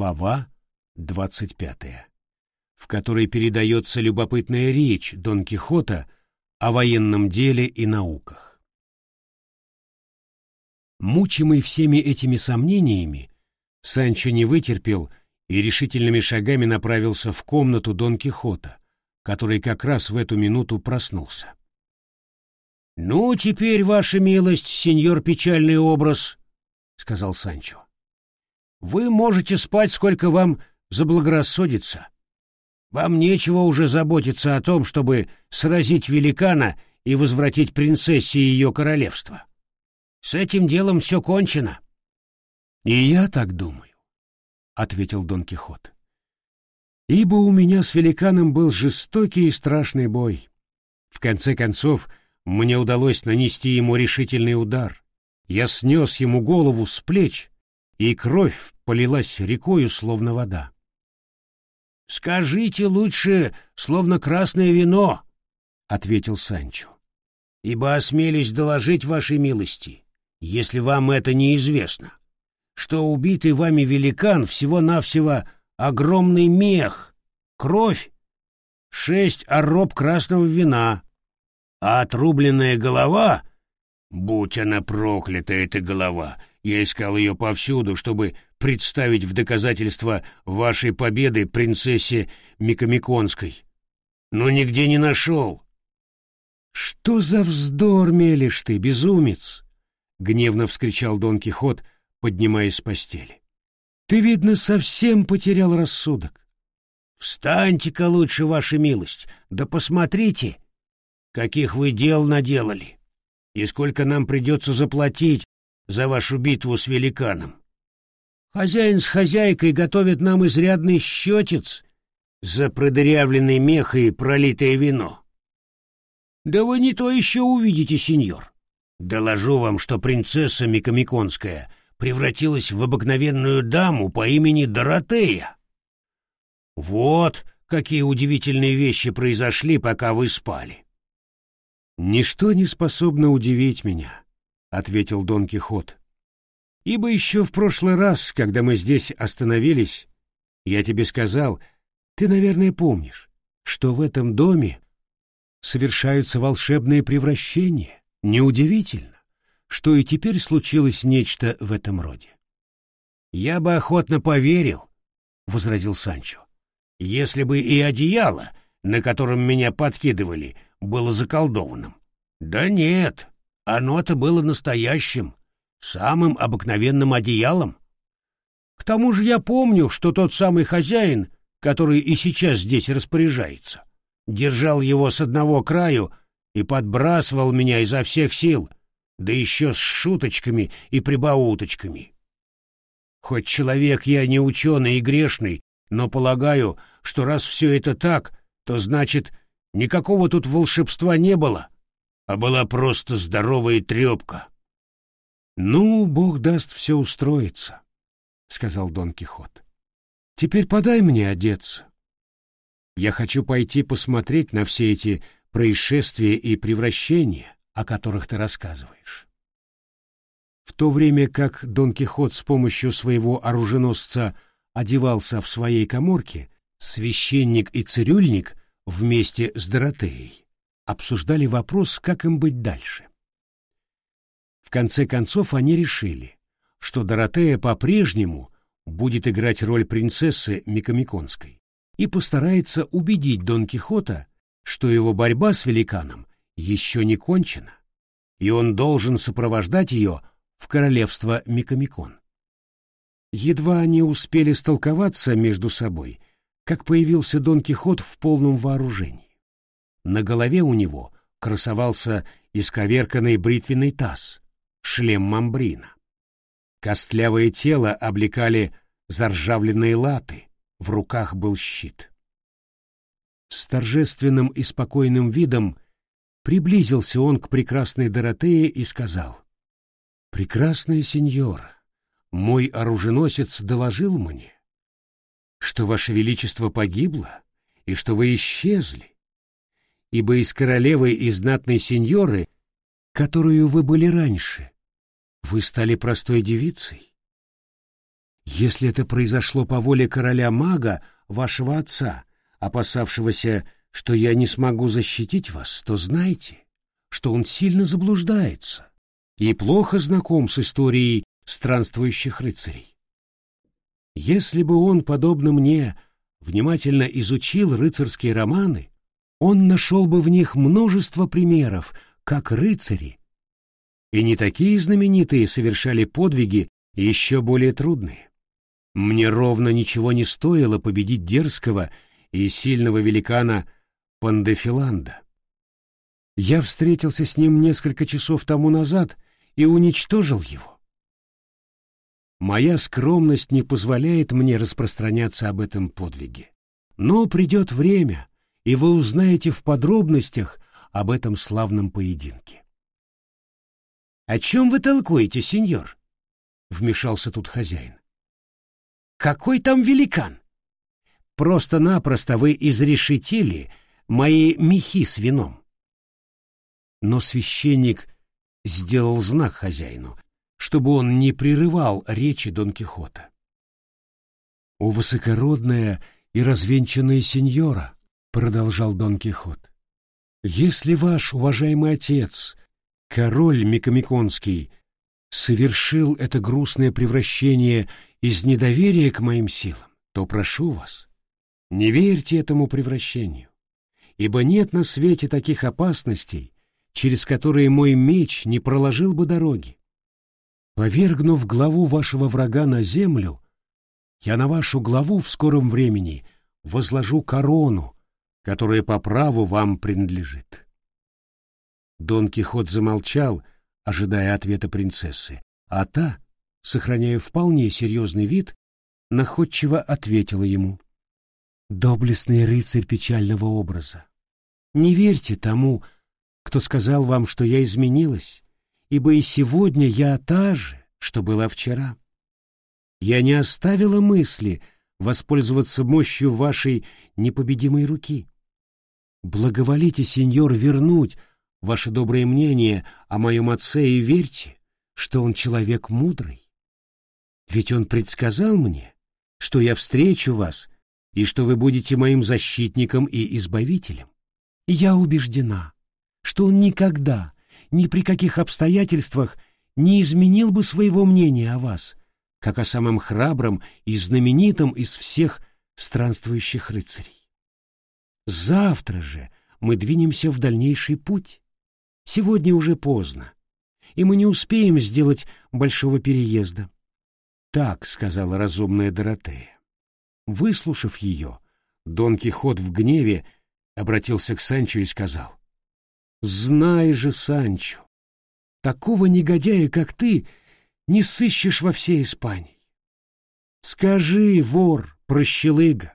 Глава двадцать пятая, в которой передается любопытная речь Дон Кихота о военном деле и науках. Мучимый всеми этими сомнениями, Санчо не вытерпел и решительными шагами направился в комнату Дон Кихота, который как раз в эту минуту проснулся. «Ну, теперь, ваша милость, сеньор печальный образ», — сказал Санчо. «Вы можете спать, сколько вам заблагорассудится. Вам нечего уже заботиться о том, чтобы сразить великана и возвратить принцессе ее королевство. С этим делом все кончено». «И я так думаю», — ответил Дон Кихот. «Ибо у меня с великаном был жестокий и страшный бой. В конце концов, мне удалось нанести ему решительный удар. Я снес ему голову с плеч, и кровь полилась рекою, словно вода. «Скажите лучше, словно красное вино», — ответил Санчо, — «ибо осмелюсь доложить вашей милости, если вам это неизвестно, что убитый вами великан всего-навсего огромный мех, кровь, шесть ороб красного вина, а отрубленная голова, будь она проклята, эта голова, я искал ее повсюду, чтобы представить в доказательство вашей победы принцессе Микомиконской, но нигде не нашел. «Что за вздор мелешь ты, безумец?» — гневно вскричал Дон Кихот, поднимаясь с постели. «Ты, видно, совсем потерял рассудок. Встаньте-ка лучше, ваша милость, да посмотрите, каких вы дел наделали, и сколько нам придется заплатить за вашу битву с великаном. Хозяин с хозяйкой готовят нам изрядный счетец за продырявленный мех и пролитое вино. Да вы не то еще увидите, сеньор. Доложу вам, что принцесса Микомиконская превратилась в обыкновенную даму по имени Доротея. Вот какие удивительные вещи произошли, пока вы спали. «Ничто не способно удивить меня», — ответил Дон Кихот. «Ибо еще в прошлый раз, когда мы здесь остановились, я тебе сказал, ты, наверное, помнишь, что в этом доме совершаются волшебные превращения. Неудивительно, что и теперь случилось нечто в этом роде». «Я бы охотно поверил», — возразил Санчо, «если бы и одеяло, на котором меня подкидывали, — было заколдованным. Да нет, оно-то было настоящим, самым обыкновенным одеялом. К тому же я помню, что тот самый хозяин, который и сейчас здесь распоряжается, держал его с одного краю и подбрасывал меня изо всех сил, да еще с шуточками и прибауточками. Хоть человек я не ученый и грешный, но полагаю, что раз все это так, то значит, Никакого тут волшебства не было, а была просто здоровая трепка. — Ну, бог даст все устроиться, — сказал Дон Кихот. — Теперь подай мне одеться. Я хочу пойти посмотреть на все эти происшествия и превращения, о которых ты рассказываешь. В то время как Дон Кихот с помощью своего оруженосца одевался в своей коморке, священник и цирюльник вместе с Доротеей обсуждали вопрос, как им быть дальше. В конце концов они решили, что Доротея по-прежнему будет играть роль принцессы Микомиконской и постарается убедить Дон Кихота, что его борьба с великаном еще не кончена, и он должен сопровождать ее в королевство Микомикон. Едва они успели столковаться между собой — как появился Дон Кихот в полном вооружении. На голове у него красовался исковерканный бритвенный таз, шлем мамбрина. Костлявое тело облекали заржавленные латы, в руках был щит. С торжественным и спокойным видом приблизился он к прекрасной Доротее и сказал, «Прекрасная сеньора, мой оруженосец доложил мне, что Ваше Величество погибло и что вы исчезли, ибо из королевы и знатной сеньоры, которую вы были раньше, вы стали простой девицей. Если это произошло по воле короля-мага, вашего отца, опасавшегося, что я не смогу защитить вас, то знайте, что он сильно заблуждается и плохо знаком с историей странствующих рыцарей. Если бы он, подобно мне, внимательно изучил рыцарские романы, он нашел бы в них множество примеров, как рыцари, и не такие знаменитые совершали подвиги еще более трудные. Мне ровно ничего не стоило победить дерзкого и сильного великана Пандефиланда. Я встретился с ним несколько часов тому назад и уничтожил его. Моя скромность не позволяет мне распространяться об этом подвиге. Но придет время, и вы узнаете в подробностях об этом славном поединке. «О чем вы толкуете, сеньор?» — вмешался тут хозяин. «Какой там великан? Просто-напросто вы изрешетили мои мехи с вином». Но священник сделал знак хозяину, чтобы он не прерывал речи Дон Кихота. «О высокородная и развенчанная сеньора!» — продолжал Дон Кихот. «Если ваш уважаемый отец, король Микомиконский, совершил это грустное превращение из недоверия к моим силам, то прошу вас, не верьте этому превращению, ибо нет на свете таких опасностей, через которые мой меч не проложил бы дороги. Повергнув главу вашего врага на землю, я на вашу главу в скором времени возложу корону, которая по праву вам принадлежит. Дон Кихот замолчал, ожидая ответа принцессы, а та, сохраняя вполне серьезный вид, находчиво ответила ему. «Доблестный рыцарь печального образа, не верьте тому, кто сказал вам, что я изменилась, ибо и сегодня я та же, что была вчера. Я не оставила мысли воспользоваться мощью вашей непобедимой руки. Благоволите, сеньор, вернуть ваше доброе мнение о моем отце и верьте, что он человек мудрый. Ведь он предсказал мне, что я встречу вас и что вы будете моим защитником и избавителем. Я убеждена, что он никогда, ни при каких обстоятельствах не изменил бы своего мнения о вас, как о самом храбром и знаменитом из всех странствующих рыцарей. Завтра же мы двинемся в дальнейший путь. Сегодня уже поздно, и мы не успеем сделать большого переезда. Так сказала разумная Доротея. Выслушав ее, Дон Кихот в гневе обратился к Санчо и сказал, Знай же, Санчо, такого негодяя, как ты, не сыщешь во всей Испании. Скажи, вор, прощелыга,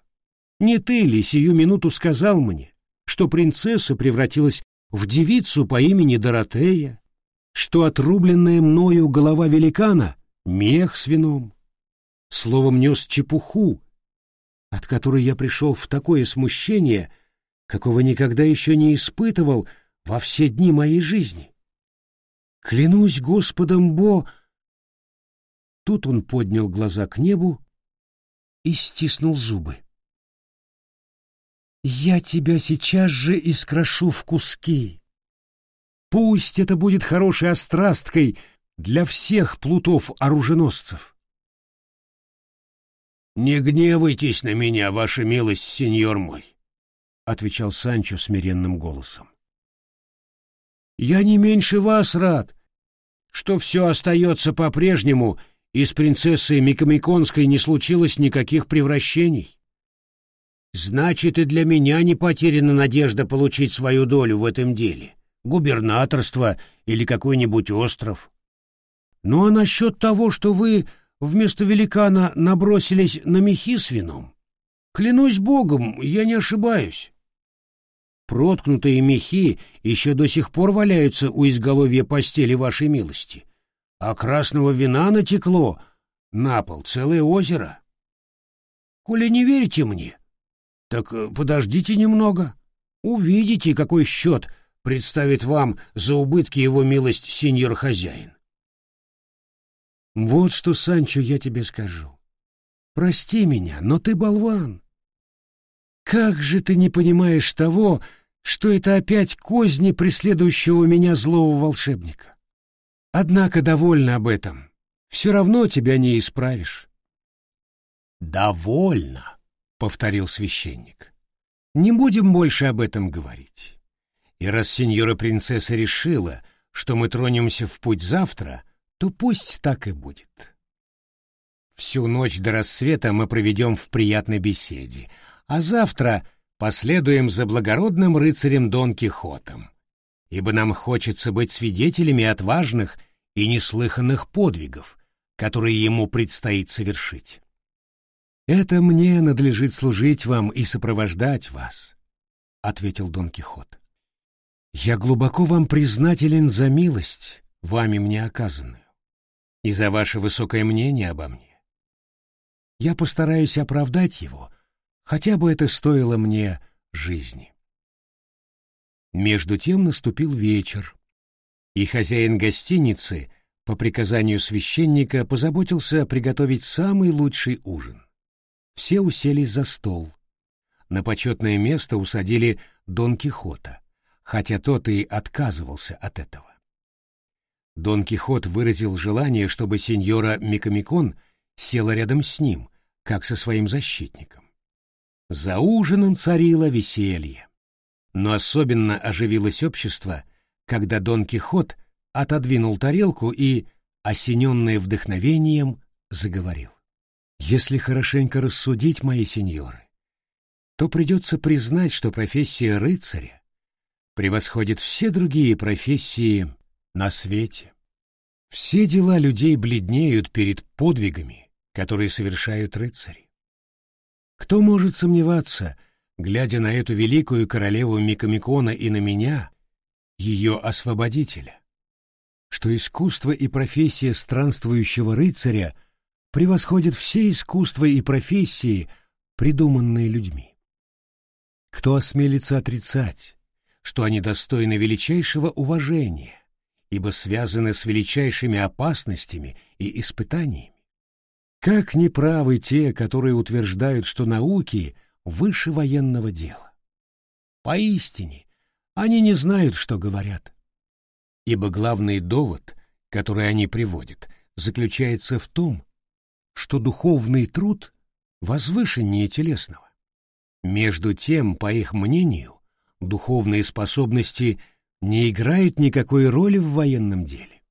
не ты ли сию минуту сказал мне, что принцесса превратилась в девицу по имени Доротея, что отрубленная мною голова великана — мех с вином, словом нес чепуху, от которой я пришел в такое смущение, какого никогда еще не испытывал — во все дни моей жизни. Клянусь Господом Бо... Тут он поднял глаза к небу и стиснул зубы. «Я тебя сейчас же искрошу в куски. Пусть это будет хорошей острасткой для всех плутов-оруженосцев». «Не гневайтесь на меня, ваша милость, сеньор мой», — отвечал Санчо смиренным голосом. Я не меньше вас рад, что все остается по-прежнему, и с принцессой Микомиконской не случилось никаких превращений. Значит, и для меня не потеряна надежда получить свою долю в этом деле, губернаторство или какой-нибудь остров. Ну а насчет того, что вы вместо великана набросились на мехи с вином, клянусь богом, я не ошибаюсь. Проткнутые мехи еще до сих пор валяются у изголовья постели вашей милости, а красного вина натекло на пол целое озеро. Коли не верите мне, так э, подождите немного, увидите, какой счет представит вам за убытки его милость сеньор-хозяин. Вот что, Санчо, я тебе скажу. Прости меня, но ты болван. Как же ты не понимаешь того, что это опять козни преследующего меня злого волшебника? Однако довольна об этом. Все равно тебя не исправишь. «Довольно», — повторил священник. «Не будем больше об этом говорить. И раз сеньора-принцесса решила, что мы тронемся в путь завтра, то пусть так и будет. Всю ночь до рассвета мы проведем в приятной беседе, а завтра последуем за благородным рыцарем Дон Кихотом, ибо нам хочется быть свидетелями отважных и неслыханных подвигов, которые ему предстоит совершить. «Это мне надлежит служить вам и сопровождать вас», — ответил Дон Кихот. «Я глубоко вам признателен за милость, вами мне оказанную, и за ваше высокое мнение обо мне. Я постараюсь оправдать его, хотя бы это стоило мне жизни». Между тем наступил вечер, и хозяин гостиницы по приказанию священника позаботился приготовить самый лучший ужин. Все уселись за стол. На почетное место усадили Дон Кихота, хотя тот и отказывался от этого. Дон Кихот выразил желание, чтобы сеньора Микамикон села рядом с ним, как со своим защитником. За ужином царило веселье. Но особенно оживилось общество, когда Дон Кихот отодвинул тарелку и, осененный вдохновением, заговорил. Если хорошенько рассудить, мои сеньоры, то придется признать, что профессия рыцаря превосходит все другие профессии на свете. Все дела людей бледнеют перед подвигами, которые совершают рыцари. Кто может сомневаться, глядя на эту великую королеву Микамикона и на меня, ее освободителя, что искусство и профессия странствующего рыцаря превосходят все искусства и профессии, придуманные людьми. Кто осмелится отрицать, что они достойны величайшего уважения, ибо связаны с величайшими опасностями и испытаниями? Как неправы те, которые утверждают, что науки выше военного дела? Поистине, они не знают, что говорят. Ибо главный довод, который они приводят, заключается в том, что духовный труд возвышеннее телесного. Между тем, по их мнению, духовные способности не играют никакой роли в военном деле.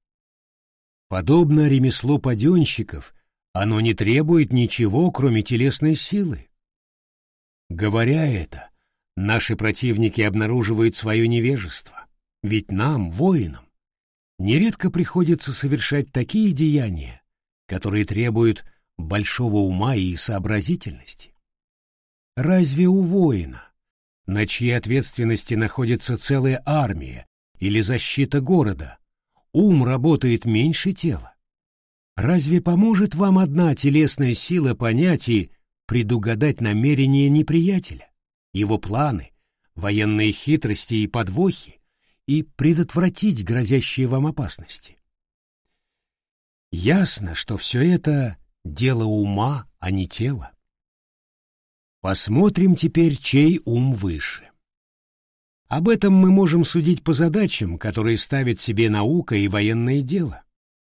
Подобно ремеслу паденщиков, оно не требует ничего, кроме телесной силы. Говоря это, наши противники обнаруживают свое невежество, ведь нам, воинам, нередко приходится совершать такие деяния, которые требуют большого ума и сообразительности. Разве у воина, на чьей ответственности находится целая армия или защита города, ум работает меньше тела? Разве поможет вам одна телесная сила понять и предугадать намерения неприятеля, его планы, военные хитрости и подвохи, и предотвратить грозящие вам опасности? Ясно, что все это Дело ума, а не тела. Посмотрим теперь, чей ум выше. Об этом мы можем судить по задачам, которые ставит себе наука и военное дело.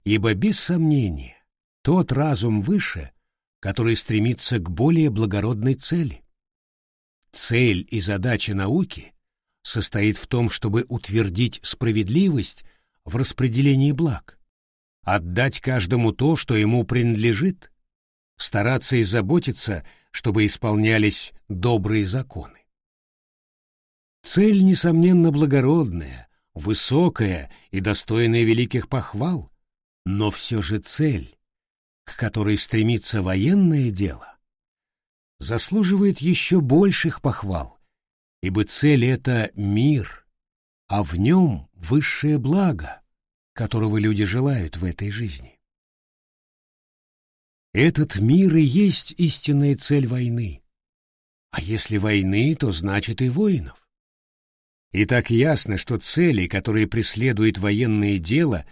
Ибо, без сомнения, тот разум выше, который стремится к более благородной цели. Цель и задача науки состоит в том, чтобы утвердить справедливость в распределении благ отдать каждому то, что ему принадлежит, стараться и заботиться, чтобы исполнялись добрые законы. Цель, несомненно, благородная, высокая и достойная великих похвал, но все же цель, к которой стремится военное дело, заслуживает еще больших похвал, ибо цель — это мир, а в нем высшее благо — которого люди желают в этой жизни. Этот мир и есть истинная цель войны. А если войны, то значит и воинов. И так ясно, что цели, которые преследует военное дело,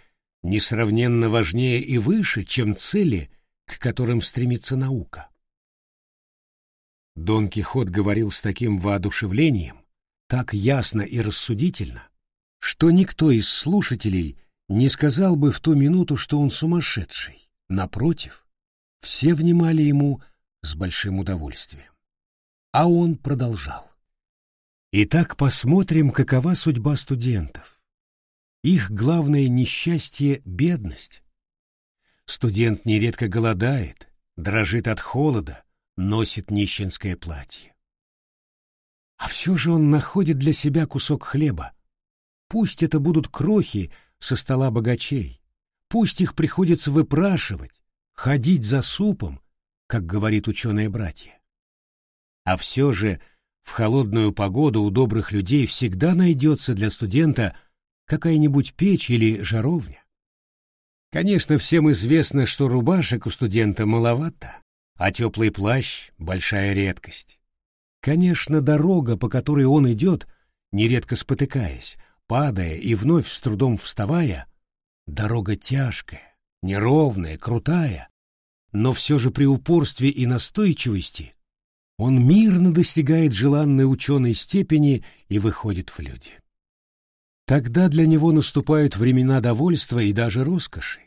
несравненно важнее и выше, чем цели, к которым стремится наука. Дон Кихот говорил с таким воодушевлением, так ясно и рассудительно, что никто из слушателей не сказал бы в ту минуту, что он сумасшедший. Напротив, все внимали ему с большим удовольствием. А он продолжал. Итак, посмотрим, какова судьба студентов. Их главное несчастье — бедность. Студент нередко голодает, дрожит от холода, носит нищенское платье. А все же он находит для себя кусок хлеба. Пусть это будут крохи со стола богачей, пусть их приходится выпрашивать, ходить за супом, как говорит ученые братья. А все же в холодную погоду у добрых людей всегда найдется для студента какая-нибудь печь или жаровня. Конечно, всем известно, что рубашек у студента маловато, а теплый плащ — большая редкость. Конечно, дорога, по которой он идет, нередко спотыкаясь, падая и вновь с трудом вставая, дорога тяжкая, неровная, крутая, но все же при упорстве и настойчивости он мирно достигает желанной ученой степени и выходит в люди. Тогда для него наступают времена довольства и даже роскоши.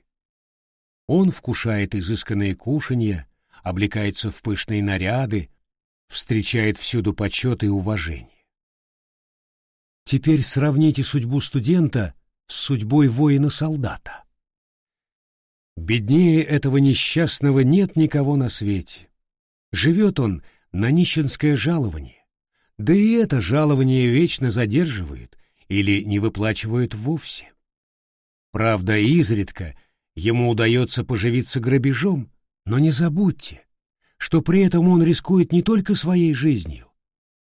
Он вкушает изысканные кушанья, облекается в пышные наряды, встречает всюду почет и уважение. Теперь сравните судьбу студента с судьбой воина-солдата. Беднее этого несчастного нет никого на свете. Живет он на нищенское жалование, да и это жалование вечно задерживают или не выплачивают вовсе. Правда, изредка ему удается поживиться грабежом, но не забудьте, что при этом он рискует не только своей жизнью,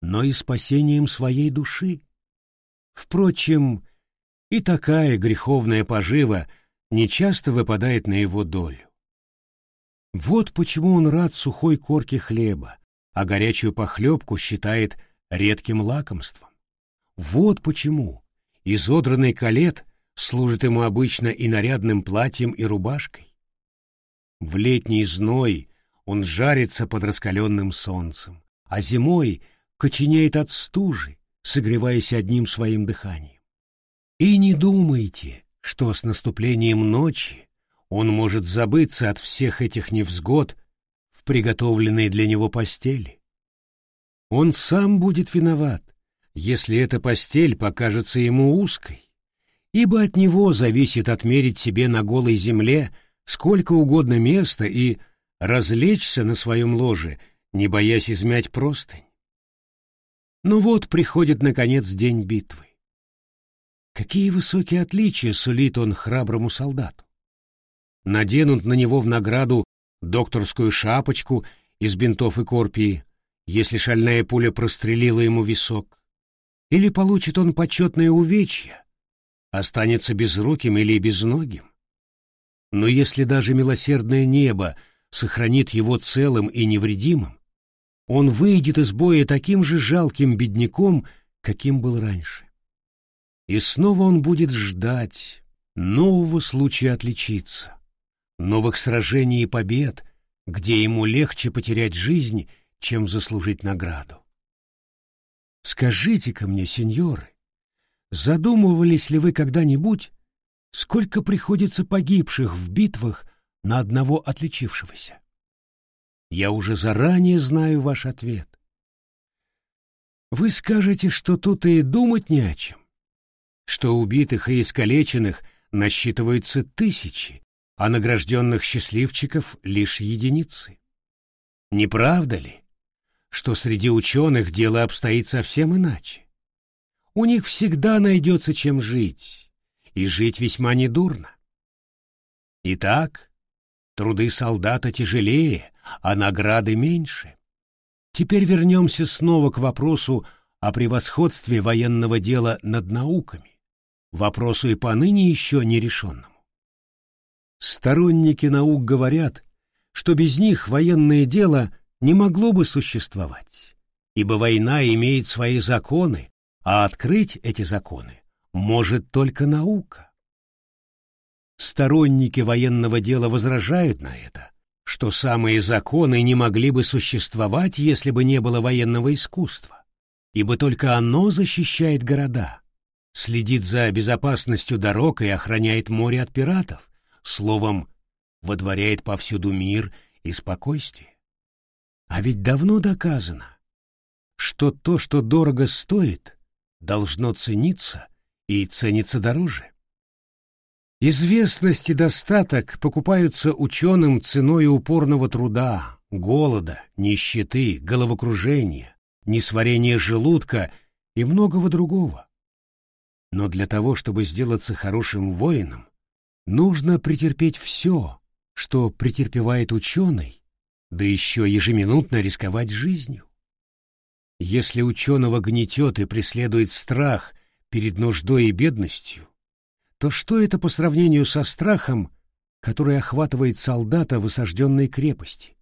но и спасением своей души. Впрочем, и такая греховная пожива — нечасто выпадает на его долю. Вот почему он рад сухой корке хлеба, а горячую похлебку считает редким лакомством. Вот почему изодранный калет служит ему обычно и нарядным платьем и рубашкой. В летний зной он жарится под раскаленным солнцем, а зимой коченеет от стужи, согреваясь одним своим дыханием. И не думайте, что с наступлением ночи он может забыться от всех этих невзгод в приготовленной для него постели. Он сам будет виноват, если эта постель покажется ему узкой, ибо от него зависит отмерить себе на голой земле сколько угодно места и развлечься на своем ложе, не боясь измять простынь. Но вот приходит, наконец, день битвы. Какие высокие отличия сулит он храброму солдату? Наденут на него в награду докторскую шапочку из бинтов и корпии, если шальная пуля прострелила ему висок. Или получит он почетное увечье, останется безруким или безногим. Но если даже милосердное небо сохранит его целым и невредимым, он выйдет из боя таким же жалким бедняком, каким был раньше. И снова он будет ждать нового случая отличиться, новых сражений и побед, где ему легче потерять жизнь, чем заслужить награду. Скажите-ка мне, сеньоры, задумывались ли вы когда-нибудь, сколько приходится погибших в битвах на одного отличившегося? Я уже заранее знаю ваш ответ. Вы скажете, что тут и думать не о чем что убитых и искалеченных насчитываются тысячи, а награжденных счастливчиков лишь единицы. Не правда ли, что среди ученых дело обстоит совсем иначе? У них всегда найдется чем жить, и жить весьма недурно. Итак, труды солдата тяжелее, а награды меньше. Теперь вернемся снова к вопросу о превосходстве военного дела над науками вопросу и поныне еще нерешенному. Сторонники наук говорят, что без них военное дело не могло бы существовать, ибо война имеет свои законы, а открыть эти законы может только наука. Сторонники военного дела возражают на это, что самые законы не могли бы существовать, если бы не было военного искусства, ибо только оно защищает города, следит за безопасностью дорог и охраняет море от пиратов, словом, водворяет повсюду мир и спокойствие. А ведь давно доказано, что то, что дорого стоит, должно цениться и ценится дороже. Известность и достаток покупаются ученым ценой упорного труда, голода, нищеты, головокружения, несварения желудка и многого другого. Но для того, чтобы сделаться хорошим воином, нужно претерпеть все, что претерпевает ученый, да еще ежеминутно рисковать жизнью. Если ученого гнетет и преследует страх перед нуждой и бедностью, то что это по сравнению со страхом, который охватывает солдата в осажденной крепости?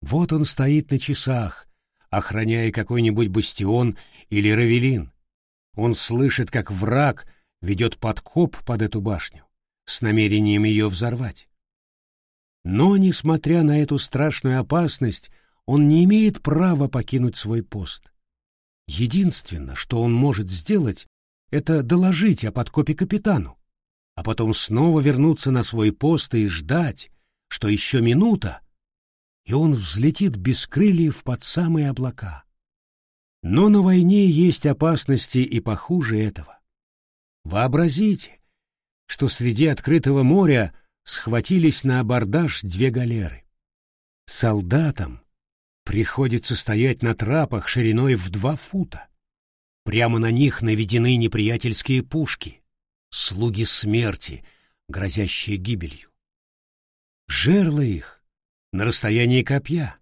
Вот он стоит на часах, охраняя какой-нибудь бастион или равелин, он слышит, как враг ведет подкоп под эту башню с намерением ее взорвать. Но, несмотря на эту страшную опасность, он не имеет права покинуть свой пост. Единственное, что он может сделать, это доложить о подкопе капитану, а потом снова вернуться на свой пост и ждать, что еще минута, и он взлетит без крыльев под самые облака. Но на войне есть опасности и похуже этого. Вообразите, что среди открытого моря схватились на абордаж две галеры. Солдатам приходится стоять на трапах шириной в два фута. Прямо на них наведены неприятельские пушки, слуги смерти, грозящие гибелью. Жерла их на расстоянии копья.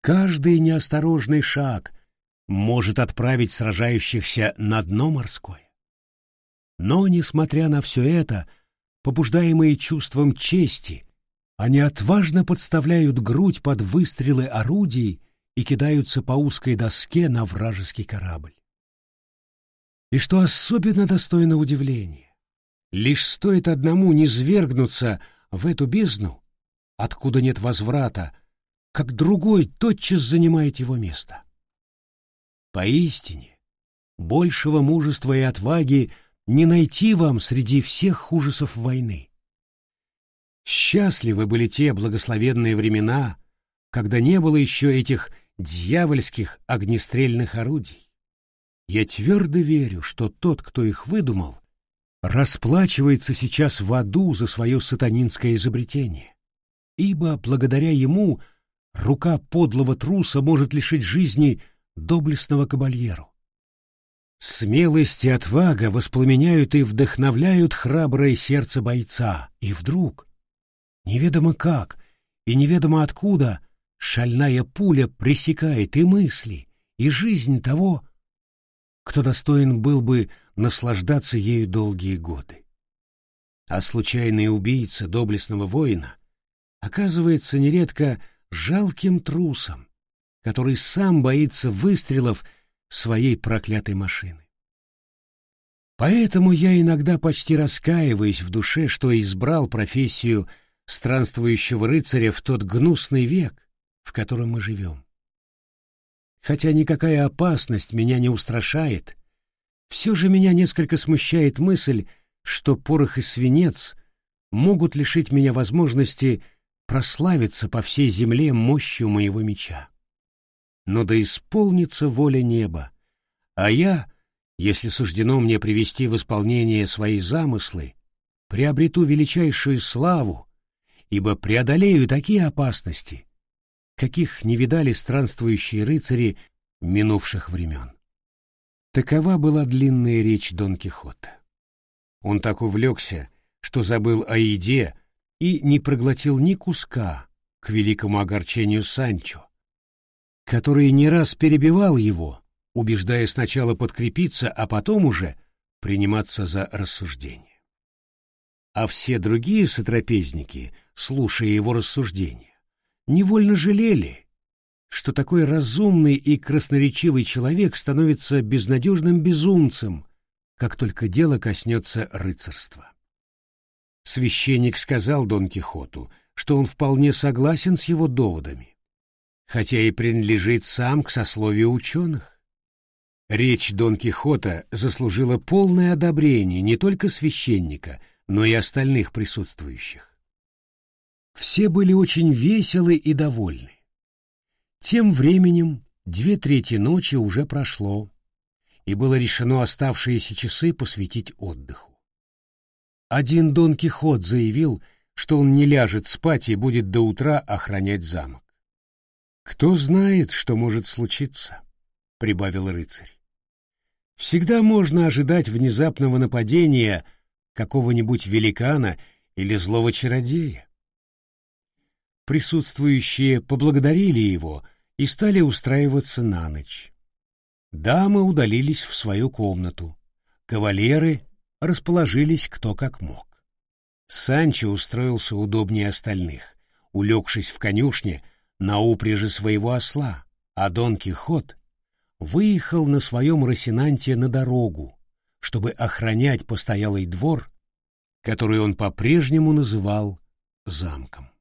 Каждый неосторожный шаг — может отправить сражающихся на дно морское. Но, несмотря на все это, побуждаемые чувством чести, они отважно подставляют грудь под выстрелы орудий и кидаются по узкой доске на вражеский корабль. И что особенно достойно удивления, лишь стоит одному не свергнуться в эту бездну, откуда нет возврата, как другой тотчас занимает его место. Поистине, большего мужества и отваги не найти вам среди всех ужасов войны. Счастливы были те благословенные времена, когда не было еще этих дьявольских огнестрельных орудий. Я твердо верю, что тот, кто их выдумал, расплачивается сейчас в аду за свое сатанинское изобретение, ибо благодаря ему рука подлого труса может лишить жизни доблестного кабальеру. Смелость и отвага воспламеняют и вдохновляют храброе сердце бойца, и вдруг, неведомо как и неведомо откуда, шальная пуля пресекает и мысли, и жизнь того, кто достоин был бы наслаждаться ею долгие годы. А случайный убийца доблестного воина оказывается нередко жалким трусом, который сам боится выстрелов своей проклятой машины. Поэтому я иногда почти раскаиваюсь в душе, что избрал профессию странствующего рыцаря в тот гнусный век, в котором мы живем. Хотя никакая опасность меня не устрашает, все же меня несколько смущает мысль, что порох и свинец могут лишить меня возможности прославиться по всей земле мощью моего меча но да исполнится воля неба. А я, если суждено мне привести в исполнение свои замыслы, приобрету величайшую славу, ибо преодолею такие опасности, каких не видали странствующие рыцари минувших времен. Такова была длинная речь Дон Кихота. Он так увлекся, что забыл о еде и не проглотил ни куска, к великому огорчению Санчо, который не раз перебивал его, убеждая сначала подкрепиться, а потом уже приниматься за рассуждение. А все другие сотрапезники, слушая его рассуждения, невольно жалели, что такой разумный и красноречивый человек становится безнадежным безумцем, как только дело коснется рыцарства. Священник сказал Дон Кихоту, что он вполне согласен с его доводами, хотя и принадлежит сам к сословию ученых. Речь Дон Кихота заслужила полное одобрение не только священника, но и остальных присутствующих. Все были очень веселы и довольны. Тем временем две трети ночи уже прошло, и было решено оставшиеся часы посвятить отдыху. Один Дон Кихот заявил, что он не ляжет спать и будет до утра охранять замок. «Кто знает, что может случиться?» — прибавил рыцарь. «Всегда можно ожидать внезапного нападения какого-нибудь великана или злого чародея». Присутствующие поблагодарили его и стали устраиваться на ночь. Дамы удалились в свою комнату, кавалеры расположились кто как мог. Санчо устроился удобнее остальных, улегшись в конюшне на упряжи своего осла, а Дон Кихот выехал на своем Росинанте на дорогу, чтобы охранять постоялый двор, который он по-прежнему называл замком.